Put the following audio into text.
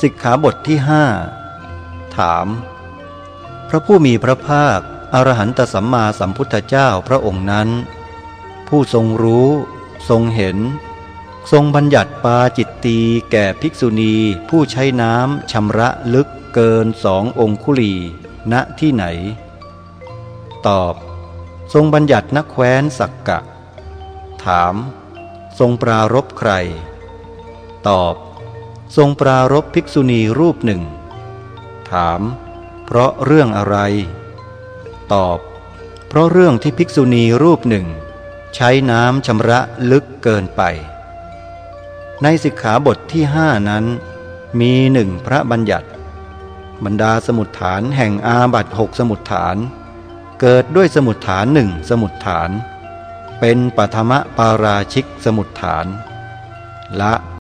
สิกขาบทที่ห้าถาม พระผู้มีพระภาค อรหันตสัมมาสัมพุทธเจ้าพระองค์นั้น ผู้ทรงรู้ ทรงเห็น ทรงบัญญัติปาจิตตีแก่ภิกษุณีผู้ใช้น้ำชำระลึกเกินสององคุลีณที่ไหน ตอบ ทรงบัญญัตินักแคว้นสักกะ ถาม ทรงปรารบใคร ตอบ ทรงปรารบภิกษุณีรูปหนึ่ง ถาม เพราะเรื่องอะไร ตอบ เพราะเรื่องที่ภิกษุณีรูปหนึ่ง ใช้น้ำชำระลึกเกินไป ในสิกขาบทที่ห้านั้น มีหนึ่งพระบัญญัติ บรรดาสมุดฐานแห่งอาบัตหกสมุดฐาน เกิดด้วยสมุดฐานหนึ่งสมุดฐาน เป็นปัทมะปาราชิกสมุดฐาน ละ